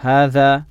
هذا